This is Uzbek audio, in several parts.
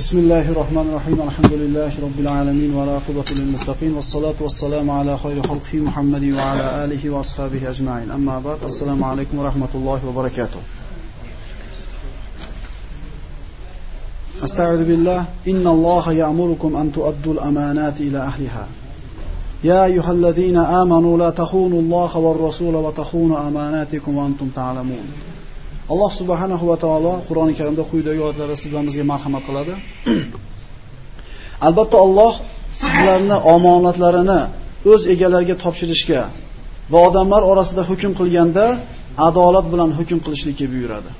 بسم الله الرحمن الرحيم الحمد لله رب العالمين والعاقبة للمتقين والصلاة والسلام على خير خلقه محمد وعلى آله وأصحابه أجمعين أما بعد السلام عليكم ورحمة الله وبركاته أستعوذ بالله إن الله يأمركم أن تؤدوا الأمانات إلى أهلها يا أيها الذين آمنوا لا تخونوا الله والرسول وتخونوا أماناتكم وأنتم تعلمون Alloh subhanahu va taolo Qur'oni Karimda quyidagi oyatlarda siz bizga marhamat qiladi. Albatta Alloh sizlarni omonatlarini o'z egalariga topshirishga va odamlar orasida hukm qilganda adolat bilan hukm qilishlikka buyuradi.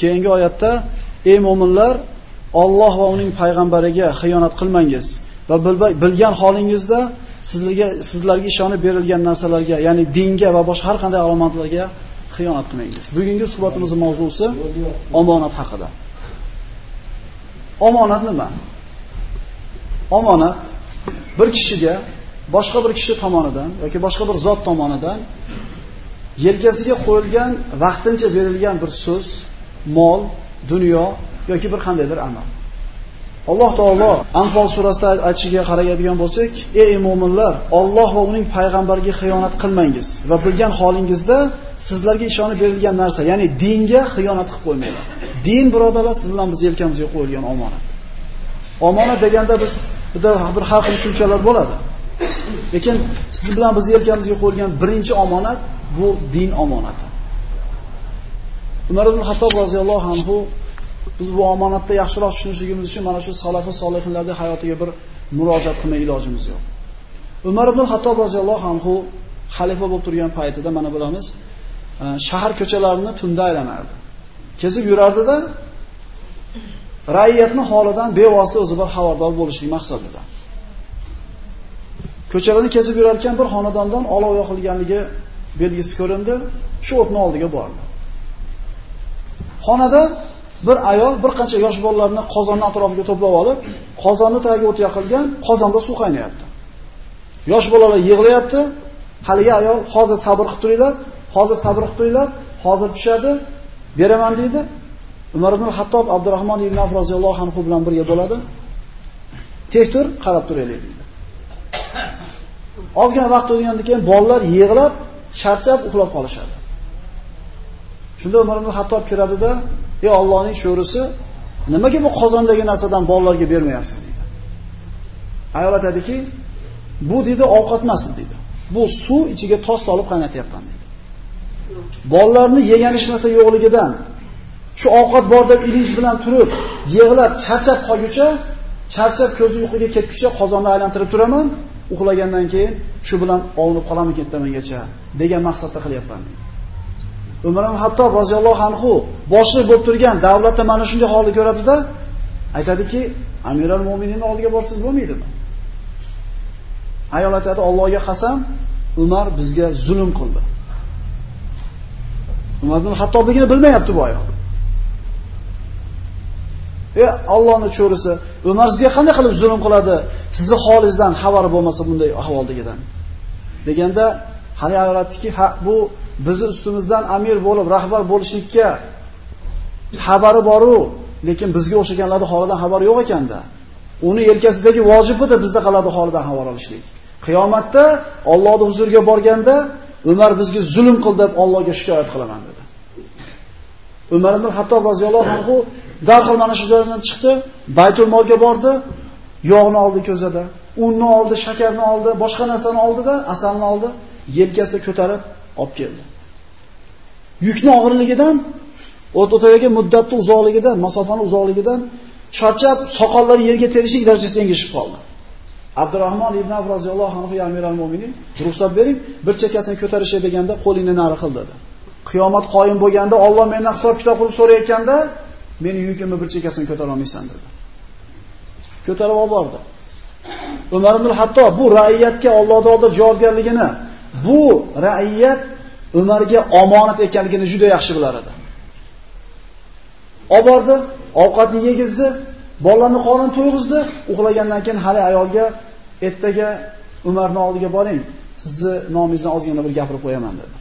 Keyingi oyatda ey mu'minlar Alloh va uning payg'ambariga xiyonat qilmangiz va bilgan holingizda sizlarga sizlarga ishonib berilgan narsalarga, ya'ni dinga va boshqa har qanday alomatlarga xiyonat qilmangiz. Bugungi suhbatimizning mavzusi omonat haqida. Omonat nima? Omonat bir kishiga boshqa bir kishi tomonidan yoki boshqa bir zot tomonidan yelkasiga qo'yilgan vaqtincha berilgan bir so'z, mol, dunyo yoki bir qandaydir amal. Alloh taolo Anfal surasida aytishiga qaraydigan bo'lsak, ey mu'minlar, Alloh va uning payg'ambariga xiyonat qilmangiz va bilgan holingizda sizlarga ishonib berilgan narsa, ya'ni dinga xiyonat qilib qo'ymanglar. Din birodarlar siz bilan biz yelkamizga qo'yilgan omonat. Omonat deganda biz bitta bir har xil tushunchalar bo'ladi. Lekin siz bilan biz yelkamizga qo'yilgan birinchi omonat bu din omonati. Umar ibn Xattob roziyallohu anhu biz bu omonatda yaxshiroq tushunishligimiz uchun mana shu salafi solihinlarning hayotiga bir murojaat qilmay ilojimiz yo'q. Umar ibn Hattob roziyallohu anhu xalifa bo'lib turgan paytida mana bilamiz, e, shahar ko'chalarini tunda aylanardi. Kezib yurardida ra'iyatni holidan bevosita o'zi bir xabardor bo'lishlik maqsadida. Ko'chalarni kezib yurar ekan bir xonadondan olov yoqilganligi belgisi ko'rindi, shu o'tni oldiga bordi. Xonada bir ayol bir qancha yosh bolalarni qozonni atrofiga to'plab olib, qozonni tagiga o't yoqilgan, qozonda suv qaynayapti. Yosh bolalar yig'layapti. Haligi ayol hozir sabr qilib turinglar, hozir sabr qilib turinglar, hozir pishadi, beraman deydi. Umar ibn Hattob Abdurrahmon ibn Avf roziyallohu anhu bilan birga bo'ladi. Tek tur, qarab turaylik deydi. Ozgina vaqt o'tgandan keyin bolalar yig'lab, charchab uxlab qolishadi. Shunda Umar ibn Hattob kiradida, "Ey Allohning sho'risi, nimaga bu qozondagi narsadan bolalarga bermayapsiz?" deydi. Ayol aytadiki, "Bu dedi ovqat emas" dedi. Bu suv ichiga toz solib qaynatyapman dedi. Bolalarni yegan hech narsa yo'qligidan shu ovqat bor deb ilinj bilan turib, yig'lab, charchab qolguncha, charchab ko'zi uyquga ketguncha qozonni aylantirib turaman, uxlagandan keyin shu bilan ovunib qolaman ketamangacha degan maqsadda qilyapman dedi. Umar ibn Hattob roziyallohu anhu boshliq bo'lib turgan davlatda mana shunday holni ko'radida aytadiki, Amirul mu'minin oldiga borsiz bo'lmaydimi? Ayol aytadi, Allohga qasam, Umar bizga zulm qildi. Umar ibn Hattobligini bilmayapti bu ayol. E Allohning cho'risi, Umar sizga qanday qilib zulm qiladi? Sizni holingizdan xabari bo'lmasa bunday ahvoldagidan. Deganda hali ayol aytdiki, ha bu bizni ustimizdan amir bo'lib, rahbar bo'lishlikka xabari boru, lekin bizga o'xshaganlarning holidan xabari yo'q ekanda. Uni yelkasidagi vojibida edi bizda qiladi holidan xabar olishlik. Qiyomatda Allohning huzuriga borganda Umar bizga zulm qildi deb Allohga shikoyat qilaman dedi. Umar ibn Hattob roziyallohu anhu darhol mana shu joydan chiqdi, Baytul Molga bordi, yog'ni oldi ko'zada, unni oldi, shakarni oldi, boshqa narsani oldida, asalni oldi, yelkasida ko'tarib olib keldi. Yukni og'irligidan, o't o'taga muddatni uzoqligidan, masofani uzoqligidan charchab, soqollari yerga terishlik darajasiga yengishib qoldi. Abdurrahmon ibn Avf roziyallohu anhu amiral mu'minin, ruxsat bering, bir chekkasini ko'tarishga deganda qo'lingni nari qil dedi. Qiyomat qoyim bo'lganda Alloh mendan hisob kitob qilib so'rayotganda, meni yukimni bir chekkasini ko'tara olmaysan dedi. Ko'tarib olib bordi. Umar ibn Hattob bu ra'iyatga Allohning oldida javobgarligini, bu ra'iyat Umarga omonat ekanligini juda yaxshi bilar edi. Olib bordi, ovqatni yegizdi, bolalarni qorin to'yg'izdi, uxlagandan keyin hali ayolga ertaga Umarning oldiga boring, sizni nomingizdan ozgina bir gapirib qo'yaman dedi.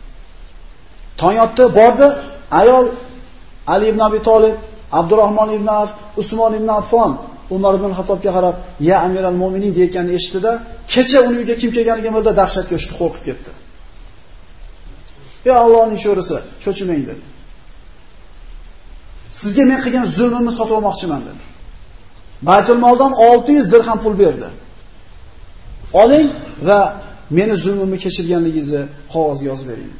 Tong yotdi, bordi, ayol Ali ibn Abi Talib, Abdurrahmon ibn Af, Usmon ibn Affon Umar ibn Xattobga qarab, "Ya amiral mu'minin" deyotganini eshitdi-da, kecha uni uyga kim kelganiga bildi, dahshatga tushdi, qo'rqib ketdi. "Ya Allohning sho'risi, cho'chimang" dedi. Sizga men qilgan zulmimni sotib olmoqchiman dedi. Baytul moldan 600 dirham pul berdi. Oling va meni zulmimni kechirganligingizni qog'ozga yozib bering.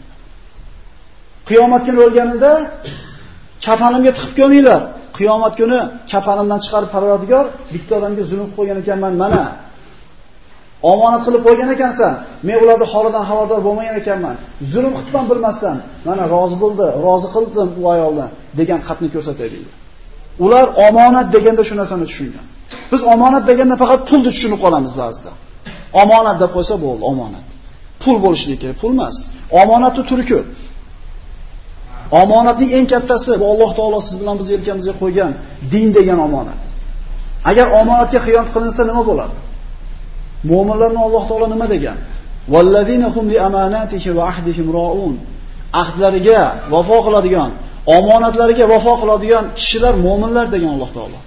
Qiyomat kuni o'lganida kafanimga tiqib ko'minglar. Qiyomat kuni kafanimdan chiqarib Parvardigor bitta odamga zulm qo'ygan ekanman, mana. Omonat qilib qo'ygan ekansan. Men ularni holidan xabardor bo'lmagan ekanman. Zulm qilibman bilmasdan, mana rozi bo'ldi, rozi qildim u ayolni degan xatni ko'rsatadi. Ular omonat deganda shu narsani tushungan. Biz omonat deganda faqat pulni tushunib qolamiz ba'zida. Omonat deb qo'ysa bo'ldi, omonat. Pul bo'lishligi kerak, pul emas. Omonatni turi ko'p. Omonatning eng kattasi va Alloh taolo siz bilan biz yelkamizga qo'ygan din degan omonat. Agar omonatga xiyonat qilinsa nima bo'ladi? Mu'minlarni Alloh taolo nima degan? Vallazina hum li amanatihi va ahdihim ra'un. Ahdlariga vafo qiladigan, omonatlariga vafo qiladigan kishilar mu'minlar degan Alloh taolo.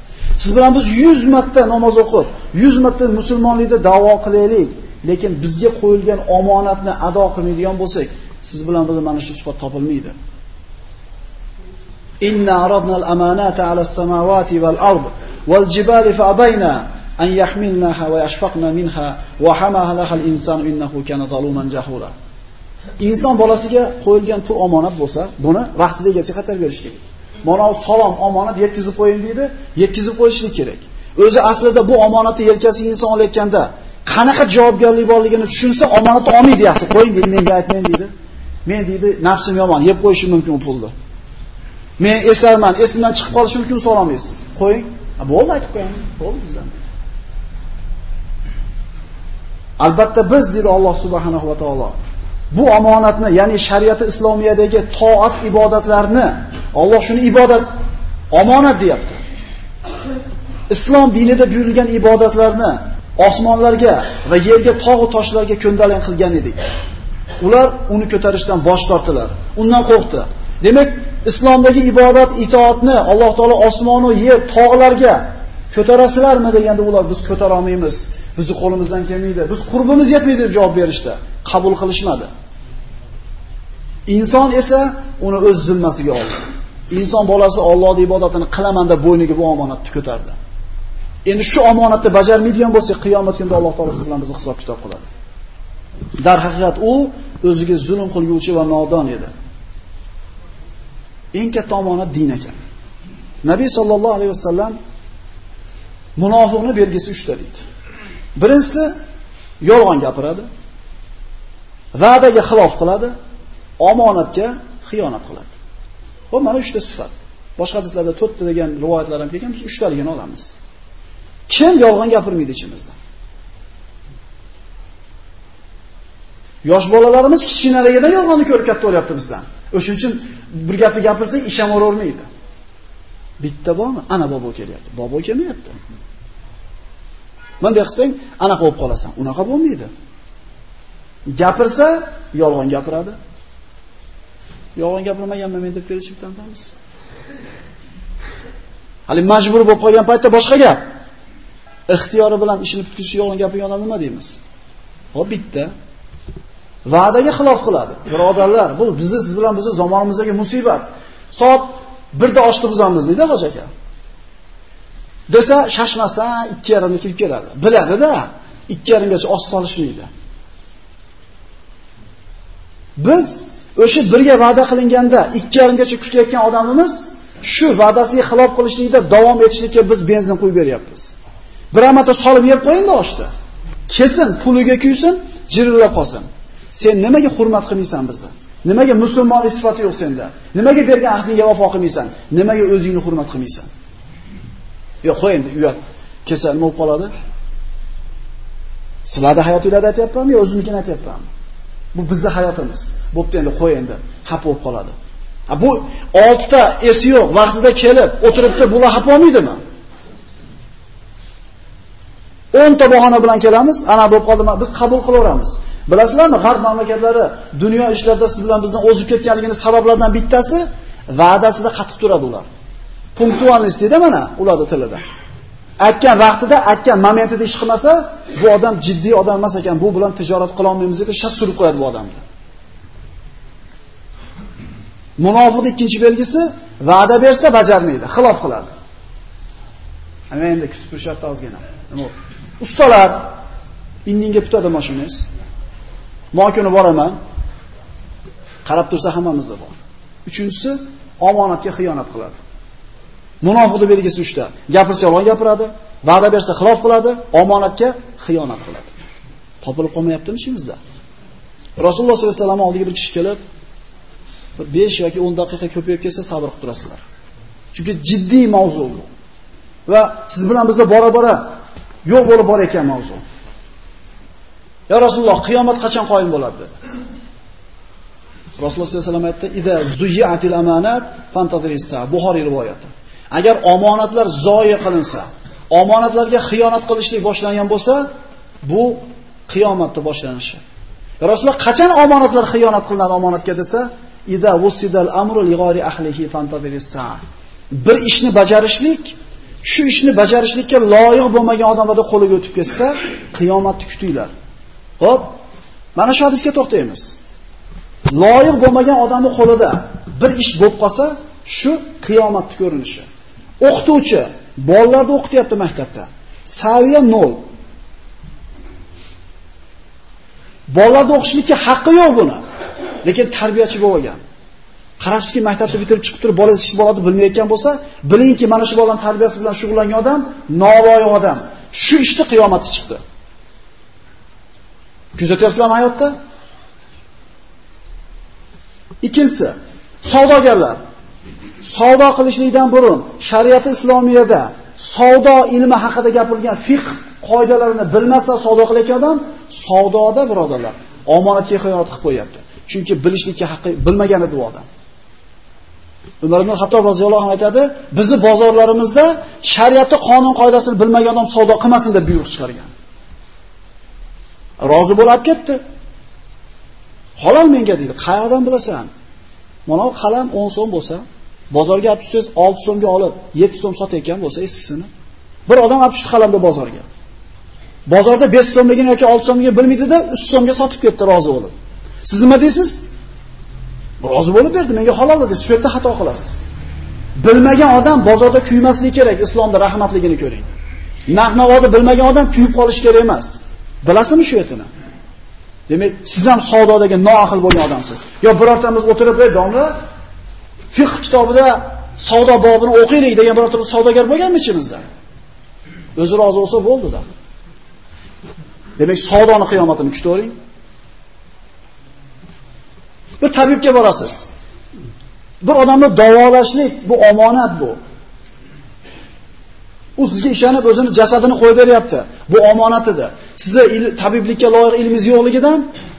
Siz bilan biz 100 marta namoz o'qib, 100 marta musulmonlikda da'vo qilaylik, lekin bizga qo'yilgan omonatni ado qilmaydigan bo'lsak, siz bilan biz mana shu sifat topilmaydi. Inna aradna al-amanata 'ala as-samawati wal-ard wal-jibali fa'bayna an yahmilnaha wa yashfaqna minha wa hamalaha al-insanu innahu kana zaluman jahula. Inson bolasiga qo'yilgan pul omonat bo'lsa, buni vaqtida egasiga qaytarib berish kerak. Mana salom omonat yetkazib qo'ying deydi, yetkazib qo'yishlik kerak. O'zi aslida bu omonatni yelkasiga inson olayotganda qanaqa javobgarlik borligini tushunsa, omonatni olmaydi yaxshi, qo'ying deydi, menga aytmang deydi. Men deydi, nafsim yomon, yeb qo'yishim mumkin u pulni. Men esarman, esimdan chiqib qolishi mumkin so'ramaysiz. Qo'ying. Bo'ldi aytib qo'yamiz. Bo'ldi bizdan. Albatta biz dedi Alloh subhanahu va taolo bu omonatni, ya'ni shariati islomiyadagi toat ibodatlarni Alloh shuni ibodat omonat deyapti. Islom dinida buyurilgan ibodatlarni osmonlarga va yerga tog'u toshlarga ko'ndalang qilgan edik. Ular uni ko'tarishdan bosh tortdilar. Undan qo'rqdi. Demak, islomdagi ibodat itoatni Alloh taolo osmon va yer, tog'larga ko'tarasizlarmi deganda ular biz ko'tara olmaymiz. bizning qo'limizdan kelmaydi. Biz qurbimiz yetmaydi deb javob berishdi. Qabul qilishmadi. Inson esa uni o'z zimmasiga oldi. Inson bolasi Allohning ibodatini qilaman deb bo'yniga bu omonatni ko'tardi. Endi shu omonatni bajarmaydigan bo'lsa, qiyomat kunida Alloh taolo siz bilan bizni hisob kitob qiladi. Darhaqiqat u o'ziga zulm qilguvchi va nodon edi. Eng katta omonat din ekan. Nabiy sallallohu alayhi vasallam munofiqning belgisi 3 ta deydi. Birinchisi yolg'on gapiradi. Va'daga xilof qiladi, omonatga xiyonat qiladi. Bu mana 3 ta sifat. Boshqa hadislarda 4 ta degan rivoyatlar ham kelgan, biz 3 taligini olamiz. Kim yolg'on gapirmaydi ichimizda? Yosh bolalarimiz kichkinaligidan yolg'onni ko'rib katta bo'lyapti bizdan. O'shuning uchun bir gapni gapirsak ishonavermaydi. Bitta bormi? Ana bobo kelyapti. Bobo kelmayapti. Bunday qilsang, anaqa bo'lib qolasan. Unaqa bo'lmaydi. Gapirsa, yolg'on gapiradi. Yolg'on gapirmaganman men deb kelishib tantamiz. Hali majbur bo'lib qolgan paytda boshqa gap. Ixtiyori bilan ishini bitkishi yolg'on gapirgan odam nima deymiz? Hop bitta. Va'daga xilof qiladi. Birodarlar, bu bizni siz bilan bizni zamonimizdagi musibat. Soat 1 da oshni buzamiz deydi Hoji aka. Desa shashmasdan 2:30 da kirib keladi. Biladi-da, 2:30 gacha osh solishmaydi. Biz o'sha birga va'da qilinganda 2:30 gacha kutayotgan odamimiz shu va'dasiga xilof qilishlikda davom etishlikka biz benzin qo'yib beryapmiz. Bir marta solib yeb qo'ying-da oshni. Kesin, puliga kuysin, jirillab qolsin. Sen nimaga hurmat qilmaysan bizni? Nimaga musulmonlik sifati yo'q senda? Nimaga bergan ahdingga vafo qilmaysan? Nimaga o'zingni hurmat qilmaysan? Yo'q, qo'y endi, uyat. Kesal nima bo'lib qoladi? Sizlarda hayotingizda aytyapmanmi yo o'zimnikini aytyapmanmi? Bu bizning hayotimiz. Bo'pti endi qo'y endi, xafa bo'lib qoladi. A bu 6 ta esi yo'q, vaqtida kelib, o'tiribdi, bular xafa olmaydimi? 10 ta bahona bilan kelamiz, ana bo'lib qoldi, biz qabul qilaveramiz. Bilasizlarmi, g'arb mamlakatlari dunyo ishlarida siz bilan bizni o'zib ketganligini sabablaridan bittasi va'dasida qattiq turadi ular. Punktualist deydi mana ularning tilida. aytgan vaqtida, aytgan momentida ish qilmasa, bu odam jiddiy odam emas ekan, bu bilan tijorat qila olmaymiz deb shas surib qo'yadi bu odamni. Munofiqning ikkinchi belgisi va'da bersa bajarmaydi, xilof qiladi. Ana endi kutib turishyapti ozgina. Ustalar indinga putadi mashinangiz. Mokuni boraman. Qarab tursa hammamizda bor. Uchinchisi omonatga xiyonat qiladi. Munofiqning belgisi 3 ta. Gapirsa yolg'on gapiradi, va'da bersa xilof qiladi, omonatga xiyonat qiladi. Topilib qolmayaptimi ishimizda? Rasululloh sollallohu alayhi vasallam oldiga bir kishi kelib, 5 yoki 10 daqiqa ko'payib kelsa sabr qilib turasizlar. Chunki jiddiy mavzu bu. Va siz bilan bizda bora-bora yo'q bo'lib bor ekan mavzu. Ya Rasululloh, qiyomat qachon qoyim bo'ladi dedi. Rasululloh sollallohu alayhi vasallam aytdi: "Ida zuyiatil amanat fantadrissa." Buxoriy rivoyati. Agar omonatlar zoyi qilinsa, omonatlarga xiyonat qilishlik boshlangan bo'lsa, bu qiyomatning boshlanishi. Rasululloh qachon omonatlar xiyonat qilinadi omonatga desa, ida wusidal amru li ahlihi fantadrissa. Bir ishni bajarishlik, shu ishni bajarishlikka loyiq bo'lmagan odamlarning qo'liga o'tib ketsa, qiyomatni kutinglar. Xo'p, mana shu hadisga to'xtaymiz. Loyiq bo'lmagan odamni qo'lida bir ish bo'lib qolsa, shu qiyomatni ko'rinishi. O'qituvchi bolalarni o'qityapti maktabda. Saviya 0. Bolalarni o'qishlikka haqqi yo'q buni. Lekin tarbiyachi bo'lgan. Qarabsizki, maktabni bitirib chiqib turib, bolangiz ish bo'ladi bilmayotgan bo'lsa, bilingki, mana shu bolaning tarbiyasi bilan shug'ullangan odam noloyiq odam. Shu ishni qiyomatda chiqdi. Kuzatyapsizlarmi hayotda? Ikkinchisi, savdogarlar. savdo qilishlikdan burun shariat islomiyada savdo ilmi haqida gapirilgan fiqh qoidalarini bilmasdan savdo qilayotgan odam savdoda birodarlar omonatga xiyonat qilib qo'yapti. Chunki bilishlikka haqqi bilmagan edi u odam. Umar ibn Xattob roziyallohu anhu aytadi, bizni bozorlarimizda shariatni qonun qoidasini bilmagan odam savdo qilmasin deb buyruq chiqargan. Rozi bo'lib ketdi. Halol menga dedi. Qayerdan bilasan? Mana qalam 10 so'm bo'lsa, Bozorga olib tushsangiz 6 so'mga olib 7 so'm sotayotgan bo'lsa eskisini. Bir odam olib tushdi qalamni bozorga. Bozorda 5 so'mligini yoki 6 so'mligini bilmaydi-da, 3 so'mga sotib ketdi rozi bo'lib. Siz nima deysiz? Rozi bo'lib berdi, menga halol dedi. Shu yerda xato qilasiz. Bilmagan odam bozorda kuymasligi kerak, islomda rahmatligini ko'ring. Narx-navoda bilmagan odam kuyib qolish kerak emas. Bilasizmi shu yetini? Demak, siz ham savdodagi noaqil bo'lgan odamsiz. Yo birortamiz o'tirib, "Ey domla, fiqh kitobida savdo bobini o'qiylik degan birorta savdogar bo'lganmi ichimizda? O'zi rozi bo'lsa bo'ldi-da. Demak, savdoni qiyomatini kutavering. Bir tabibga borasiz. Bir odamni davolashlik bu omonat bu. U sizga ishonib o'zini jasadini qo'yib beryapti. Bu omonat edi. Sizni tabiblikka loyiq ilmingiz yo'qligidan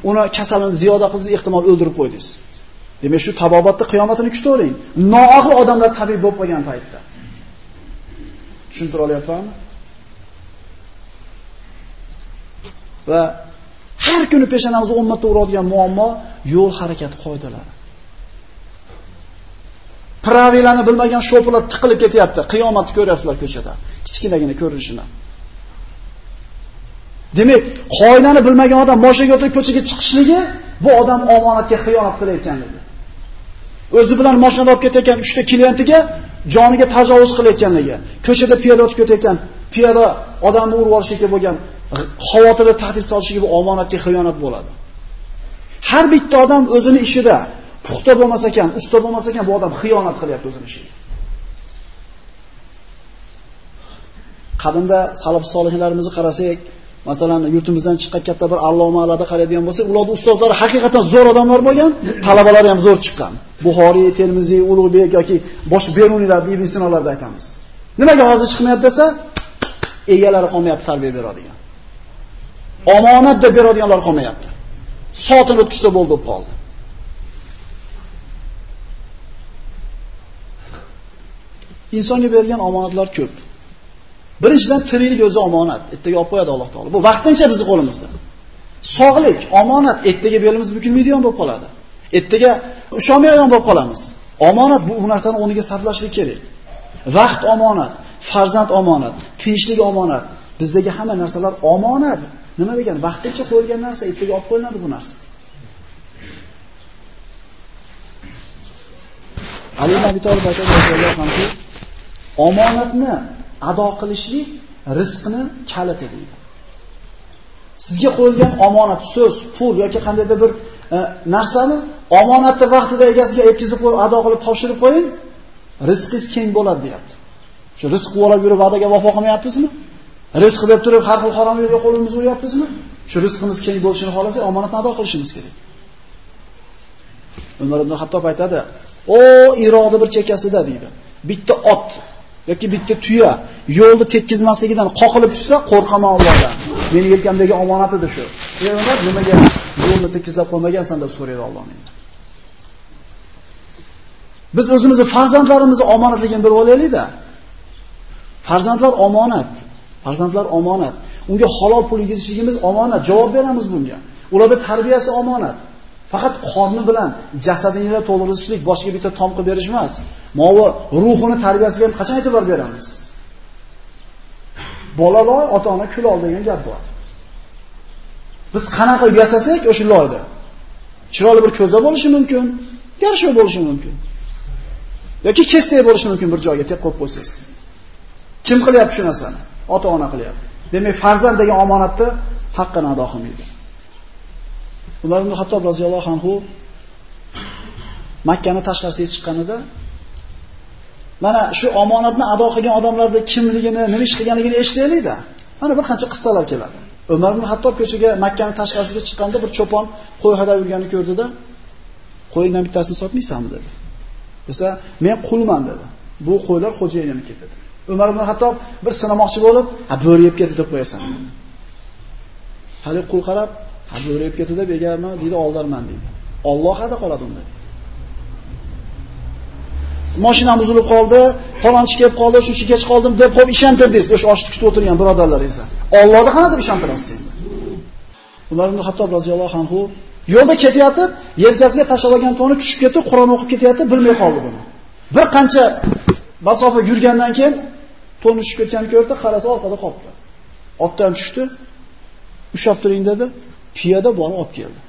uni kasalini ziyoda qildingiz, ehtimol o'ldirib qo'ydingiz. Demak, shu tabobatni qiyomatini kutavering. Noahil odamlar tabib bo'lib qolgan paytda. Tushuntira olyapmanmi? Va har kuni peshanamizni 10 marta uradigan muammo yo'l harakat qoidalari. Pravilani bilmagan sho'pilar tiqilib ketyapti. Qiyomatni ko'ryapsizlar ko'chada. Kichkinagina ko'rinishini. Demak, qoidani bilmagan odam mashinaga o'tirib ko'chaga chiqishligi bu odam omonatga xiyonat qilayotganligi. o'zi bilan mashinada olib ketayotgan 3 ta klientiga joniga tajovuz qilayotganligi, ko'chada piyoda o'tib ketayotgan piyoda odamni urib olishga bo'lgan xavotirda tahdid solishiga bu omonatga xiyonat bo'ladi. Har bitta odam o'zini ishida puxta bo'lmasa ekan, usta bo'lmasa ekan, bu odam xiyonat qilyapti o'zini ishiga. Qadimda salaf solihlarimizni qarasak, Masalan, yurtimizdan chiqqan katta bir allomalarda qaraydigan bo'lsak, ularning ustozlari haqiqatan zo'r odamlar bo'lgan, talabalari ham zo'r chiqqan. Buxoriy, Termiziy, Ulug'bek yoki bosh Beruniylar, Ibn Sinolarda aytamiz. Nimaga hozir chiqmayapti desa, egalari qolmayapti tarbiya beradigan. Omonat deb beradiganlar qolmayapti. Soatini o'tkizsa bo'ldi qoldi. Insonga berilgan omonatlar ko'p. Birinchidan tiriklik o'zi omonat. Ertaga olib qo'yadi Alloh taolo. Bu vaqtincha bizning qo'limizda. Sog'lik, omonat, ertaga belimiz bukilmaydigan bo'lib qoladi. Ertaga usholmaydigan bo'lib qolamiz. Omonat bu narsani o'rniga sarflashlik kerak. Vaqt omonat. farzand omonat, tinchlik omonat. Bizdagi hamma narsalar omonat. Nima degani? Vaqtincha qo'yilgan narsa ertaga olib qo'yiladi bu narsa. Ali ibn Abi Talib aytadi, omonatni ado qilishlik rizqni kaliti deydi. Sizga qo'yilgan omonat, so'z, pul yoki qandaydir bir e, narsani omonatni vaqtida egasiga yetkazib qo'yib, ado qilib topshirib qo'ying, rizqingiz keng bo'ladi, deyapti. Shu rizq qilib yurib va'daga vafo qilmayapmizmi? Rizq deb turib har xil harom yo'lga qo'limizni uryapmizmi? Shu rizqimiz keng bo'lishini xohlasak, omonatni ado qilishimiz kerak. Umar ibn Hattob aytadi: "O iroda bir chekkasida" deydi. Bitta ot yoki bitta tuya yo'lni tekkizmasligidan qoqilib tushsa, qo'rqaman Allohdan. Meni yelkamdagi omonat edi shu. E, Payg'ambar nimaga yo'lni tekkizlab qo'ymagansan deb so'raydi Alloh mendan. Biz o'zimizni farzandlarimizni omonatligini bilib olaylik-da. Farzandlar omonat. Farzandlar omonat. Unga halol pul yetishligimiz omonat. Javob beramiz bunga. Ularda tarbiyasi omonat. Faqat qorni bilan jasadingni to'ldirishlik, boshqa bitta tom qilib berish emas. Movi ruhini tarbiyasiga ham qachon e'tibor beramiz? Bolalar ota-ona kul ol degan gap bor. Biz qanaqa yasasak o'sha loyda. Chiroyli bir ko'za bo'lishi mumkin, garshi bo'lishi mumkin. yoki kessak bo'lishi mumkin bir joyga tek qo'yib qo'ysangiz. Kim qilyapti shu narsani? Ota-ona qilyapti. Demak, farzand degan omonatni haqqini ado qilmaydi. Umar ibn Xattob roziyallohu anhu Makkani tashqarisiga chiqqanida mana shu omonatni ado qilgan odamlarda kimligini, nima ish qilganligini eshitaylik-da. Mana bir qancha qissalar keladi. Umar ibn Xattob ko'chaga Makkani tashqarisiga chiqqanda bir cho'pon qo'y hadab yurganini ko'rdida, qo'yingdan bittasini sotmaysanmi dedi. Desa, men qulman dedi. Bu qo'ylar xo'jayinimniki dedi. Umar ibn Xattob bir sinamoqchi bo'lib, "Ha, bo'ri yeb ketdi" deb qo'yasan. Hali qul qarab, "Ha, bo'ri ketdi deb egarmi?" deydi, "Oldirman" deydi. Alloh hada qoladi unda. Mashinam buzilib qoldi, falonchi kelib qoldi, shuncha kech qoldim deb qo'yib ishontirdingiz, o'sha oshni kutib o'tirgan birodarlaringizni. Allohni qana deb ishontirasiz endi? Umar ibn Xattob roziyallohu anhu yo'lda ketayotib, yelkasiga tashlagan to'ni tushib ketdi, Qur'on o'qib ketayotib, bilmay qoldi buni. Bir qancha masofa yurgandan keyin to'ni tushib ketganini ko'rdi, qarasa orqada qolibdi. Otdan tushdi, ushlab turing dedi, piyada borib olib keldi.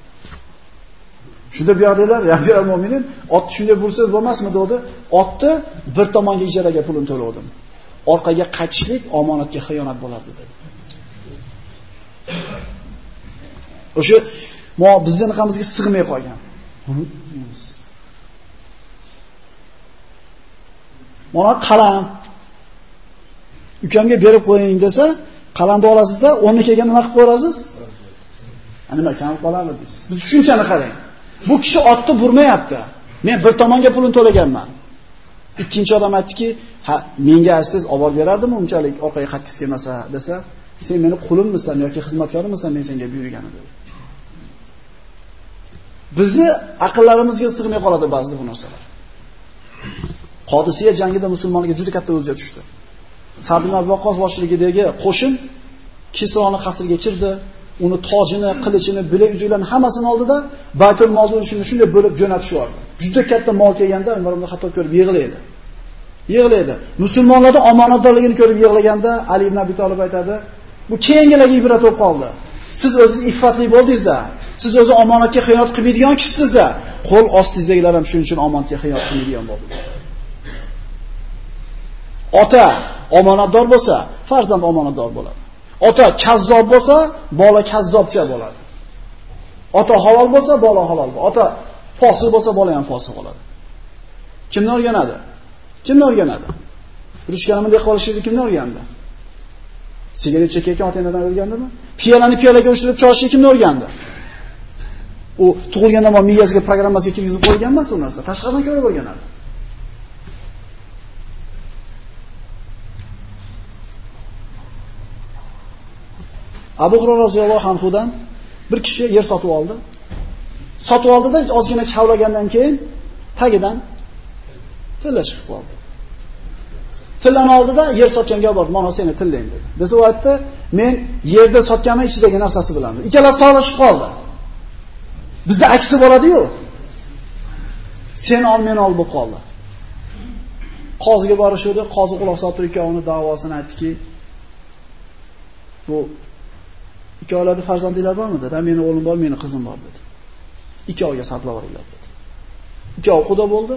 Shunda bu yoqdagilar, ya bir mu'minin, otni shunday bursangiz bo'lmasmi dedi. Otni bir tomonga ijaraga pulim to'ladim. Orqaga qaytishlik omonatga xiyonat bo'lardi dedi. O'sha mo bizning niqamizga sig'may qolgan. Mana qalam ukamga berib qo'ying desa, qalamni olasizda, o'rni kelgan nima qilib qo'yasiz? Nima kam qoladi biz. Biz tushunchani qarang. Bu kishi otni burmayapti. Men bir tomonga pulini to'laganman. Ikkinchi odam aytdiki, "Ha, menga siz olib beradimi unchalik orqaga qattiq kelmasa?" desa, "Sen meni qulimmisan yoki xizmatkorimmisan men senga buyurganim?" dedi. Bizni aqllarimizga sig'may qoladi ba'zi bu narsalar. Qodisiya jangida musulmonlarga juda katta o'lja tushdi. Sa'd ibn Waqqos boshchiligidagi qo'shin Kisroni qasriga kirdi, uni tojini, qilichini, bilak uzuklarini hammasini oldida Baytul Molni shuni shunday bo'lib jo'natishyapti. Juda katta mol kelganda Umar ibn Xattob ko'rib yig'laydi. Yig'laydi. Musulmonlarning omonatdorligini ko'rib yig'laganda Ali ibn Abi Talib aytadi, bu keyingilarga ibrat bo'lib qoldi. Siz o'zingiz iffatli bo'ldingiz-da. Siz o'zi omonatga xiyonat qilmaydigan kishisiz-da. Qo'l ostingizdagilar ham shuning uchun omonatga xiyonat qilmaydigan bo'ldi. Ota omonatdor bo'lsa, farzand omonatdor bo'ladi. Ota kazzob bo'lsa, bola kazzobcha bo'ladi. Ota halol bo'lsa, bola halol bo'ladi. Ota fosiq bo'lsa, bola ham fosiq bo'ladi. Kimni o'rganadi? Kimni o'rganadi? Ruchkani dehqon qilishni kimni o'rgandi? Sigaret chekayotgan ota-onadan o'rgandimi? Piyolani piyolaga o'shirib chorishni kimni o'rgandi? U tug'ilgandan boshlab miyasiga programmasiga kirgizib qo'ygan emas u narsa. Tashqaridan ko'rib o'rganadi. Abu Hurayra roziyallohu anhudan bir kishi yer sotib oldi. Sotib oldida ozgina chavlagandan keyin tagidan tilla chiqib qoldi. Tillani oldida yer sotganga bordi, "Mana seni tillang" dedi. Desa u aytdi, "Men yerda sotganman ichidagi narsasi bilan." Ikkalasi tolashib qoldi. Bizda aksi bo'ladi-yu. Sen ol, men ol bo'lib qoldi. qoziga borishdi, qozi quloq solib turib ikkovini da'vosini aytdiki, bu ikkovlarda farzandinglar bormi dedi. meni o'g'lim bor, meni qizim bor" dedi. Ikkoviga saplab yuboringlar dedi. Ikkovi xudo bo'ldi.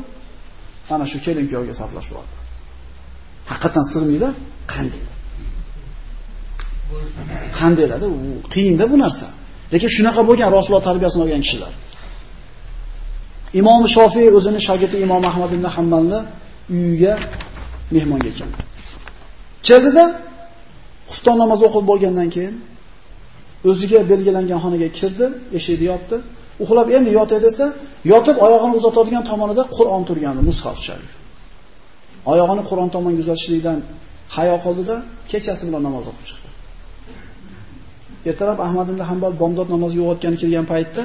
Mana shu kelin kuyovga saplashib yubordi. Haqiqatan sig'maydi? qanday? Qandaylarda u qiyinda bu narsa. Lekin shunaqa bo'lgan Rasululloh tarbiyasini olgan kishilar. Imom Shofiy o'zini shogirdi Imom Ahmad ibn Hammalni uyiga mehmonga keldi. Keldida xufton namozi o'qib bo'lgandan keyin o'ziga belgilangan xonaga kirdi, eshikni yopdi. Uxlab endi yotay desa, yotib oyog'ini uzatadigan tomonida Qur'on turgandi, mushaf sharif. Oyog'ini Qur'on tomonga uzatishlikdan hayo qildida, kechasi bilan namoz o'qib chiqdi. Ertalab Ahmad ibn Hanbal bomdod namoziga uyg'otgani kelgan paytda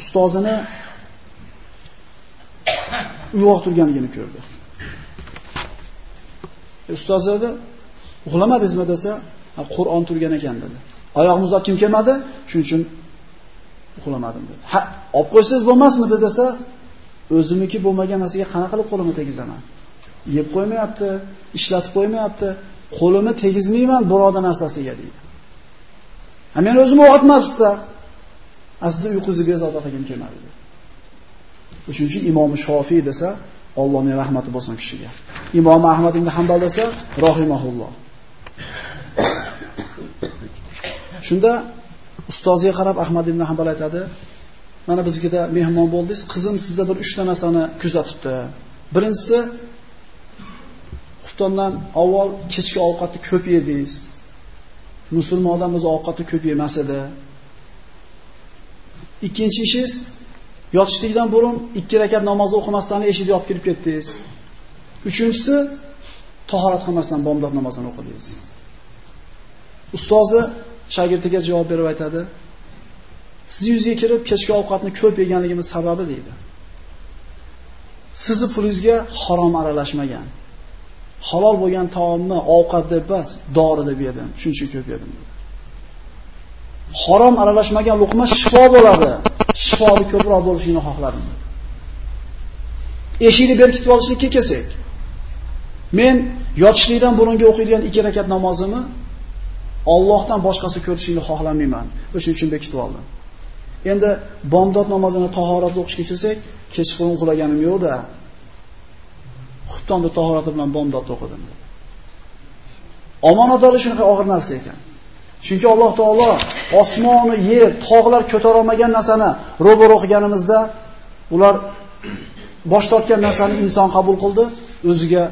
ustozini uyg'oq turganligini ko'rdi. E, ustoz dedi, uxlamadingizmi desa, Qur'on turgan ekan dedi. Oyog'im uzatgim kelmadi, shuning uchun uxlamadim dedi. Ha, olib qo'ysangiz bo'lmasmidi desa, o'zimniki bo'lmagan narsaga qanaqa qilib qo'limni tegizaman? Yeb qo'ymayapti, ishlatib qo'ymayapti, qo'limni tegizmayman biroda narsasiga deydi. Ha men o'zim o'qitmabsiz-da. Sizni uyquzni bezovta qilgim kelmadi. Uchinchi Imom Shofiy desa, Allohning rahmati bo'lsin kishiga. Imom Ahmad ibn Hanbal desa, rahimahulloh. Shunda ustoziga qarab Ahmad ibn Hanbal aytadi: "Mana bizgida mehmon bo'ldingiz, qizim sizda bir 3 ta narsani kuzatibdi. Birinchisi xuftondan avval kechki ovqatni ko'p yedingiz. Musulmon odam o'z ovqatni ko'p yemas edi. Ikkinchi ishingiz yotishlikdan burun 2 rakat namoz o'qimasdan eshikni yopib kirib ketdingiz. Uchinchisi tahorat qilmasdan bomdod namozini o'qidingiz. Ustozi shogirdiga javob berib aytadi: Siz yuzga kirib kechki ovqatni ko'p yeganligimiz sababi deydi. Sizni pulingizga harom aralashmagan. Halol bo'lgan taomni ovqat deb emas, dori deb yedim. Shuning uchun ko'p yedim dedi. Harom aralashmagan luqma shifo bo'ladi. Shifoni ko'proq bo'lishini xohladim. Eshikni berkitib olishlikka kelsak, men yotishlikdan burungi o'qiydigan ikki rakat namozimni Allohdan boshqasi ko'rishingni xohlamayman. O'shuning uchun bekitib oldim. Endi bomdod namozini tahorat o'qishga kelsak, kechqurun uxlaganim yo'q-da. Xuftonda tahorati bilan bomdod o'qidim. Omonatdori shunaqa og'ir narsa ekan. Chunki Alloh taolo osmonni, yer, tog'lar ko'tara olmagan narsani ro'baro o'qiganimizda ular bosh tortgan narsani inson qabul qildi, o'ziga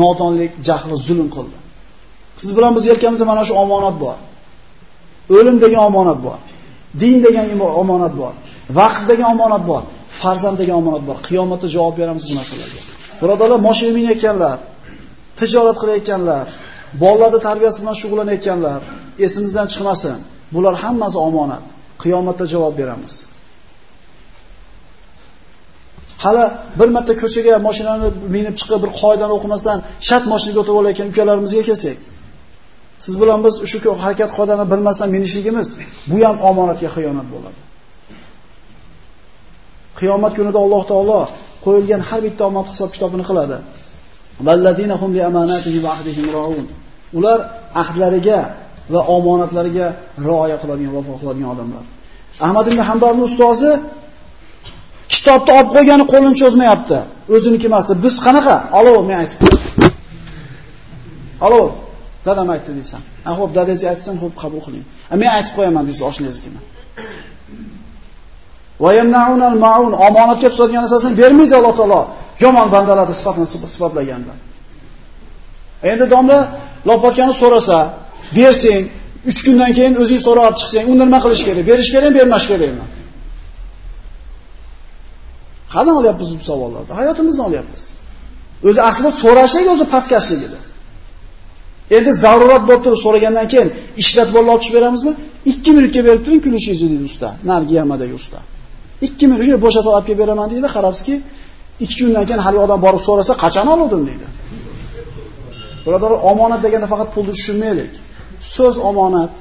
nodonlik, jahli, zulm qildi. Siz bilan biz yelkamizda mana shu omonat bor. O'lim degan omonat bor. Din degan omonat bor. Vaqt degan omonat bor. Farzand degan omonat bor. Qiyomatda javob beramiz bu narsalarga. Birodarlar, mashina minayotganlar, tijorat qilayotganlar, bolalarni tarbiyasi bilan shug'ullanayotganlar, esimizdan chiqmasin. Bular hammasi omonat. Qiyomatda javob beramiz. Hali bir marta ko'chaga mashinani minib chiqib bir qoidani o'qimasdan shart mashinaga o'tirib olayotgan ukalarimizga kelsak, siz bilan biz shu harakat qoidani bilmasdan minishligimiz bu ham omonatga xiyonat bo'ladi. Qiyomat kunida Alloh taolo qo'yilgan har bitta omonat hisob-kitobini qiladi. Valladina hum li amanatihi va ahdihim raun. Ular ahdlariga va omonatlariga rioya qiladigan, vafo qiladigan odamlar. Ahmad ibn Hanbalning ustozi kitobni olib qo'ygani qo'lini cho'zmayapti. O'ziniki emasdi. Biz qanaqa? Alo, men aytib. Alo, dadam aytdi deysan. Ha xo'p, dadangiz aytsin, xo'p qabul qiling. Men aytib qo'yaman deysiz oshnangizga. Va yamnauna al-ma'un omonatga tutadigan narsasini bermaydi Alloh taolo. Yomon bandalarni sifatini sifatlaganda. Endi domla lopotgani so'rasa, bersang, 3 kundan keyin o'zing so'rab chiqsang, unda nima qilish kerak? Berish kerakmi, bermash kerakmi? Qanday olyapmiz bu savollarni? Hayotimizni olyapmiz. O'zi aslida so'rashlik o'zi pastkashlik edi. Endi zarurat bo'lib turib so'ragandan keyin ishlatib olib ochib beramizmi? 2 minutga berib turing kulishingizni dedi usta. Nargi yamadagi usta. 2 minut ichida bo'shatib olib kelib beraman deydi. Qarabsizki, 2 kundan keyin hali odam borib so'rasa, qachon oldim deydi. Birodar, omonat deganda faqat pulni tushunmaylik. So'z omonat.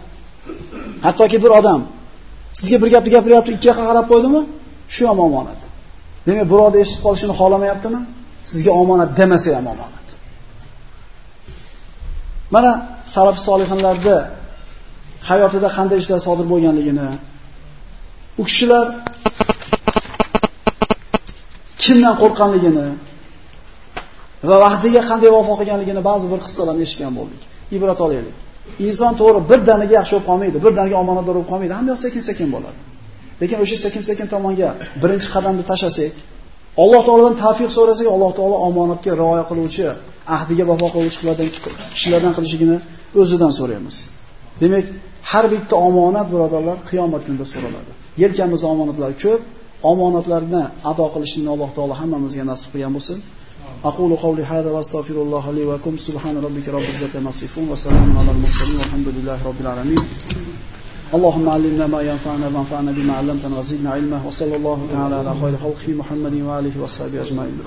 Hattoki bir odam sizga bir gapni gapiryapti, ikki yoqqa qarab qo'ydimi? Shu ham omonat. Demak, birovni eshitib qolishini xohlamayaptimi? sizga omonat demasa ham omonat. Mana salaf solihlarning hayotida qanday ishlar sodir bo'lganligini u kishilar kimdan qo'rqqanligini va vaqtiga qanday vafo qilganligini ba'zi bir qissalarni eshitgan bo'ldik. Ibrat olaylik. Inson to'g'ri bir daniga yaxshi bo'lib qolmaydi, bir daniga omonatdor bo'lib qolmaydi, hamma sekin-sekin bo'ladi. Lekin o'sha sekin-sekin tomonga birinchi qadamni tashlasak, Alloh taoladan tavfiq so'rasak, Alloh taolo omonatga rioya qiluvchi, ahdiga vafo qiluvchi kishilardan qilishligini o'zidan so'raymiz. Demak, har bitta omonat birodarlar qiyomat kunida so'raladi. Yelkamizda omonatlar ko'p, omonatlarni ado qilishni Alloh taolo hammamizga nasib qilgan bo'lsin. أقول قولي هذا وأستغفر الله لي ولكم سبحان ربك رب العزة عما يصفون وسلام على المرسلين والحمد لله رب العالمين اللهم علمنا ما ينفعنا وانفعنا بما علمتنا وزدنا علما وصلى الله تعالى على خير خلقه محمد وآله وصحبه أجمعين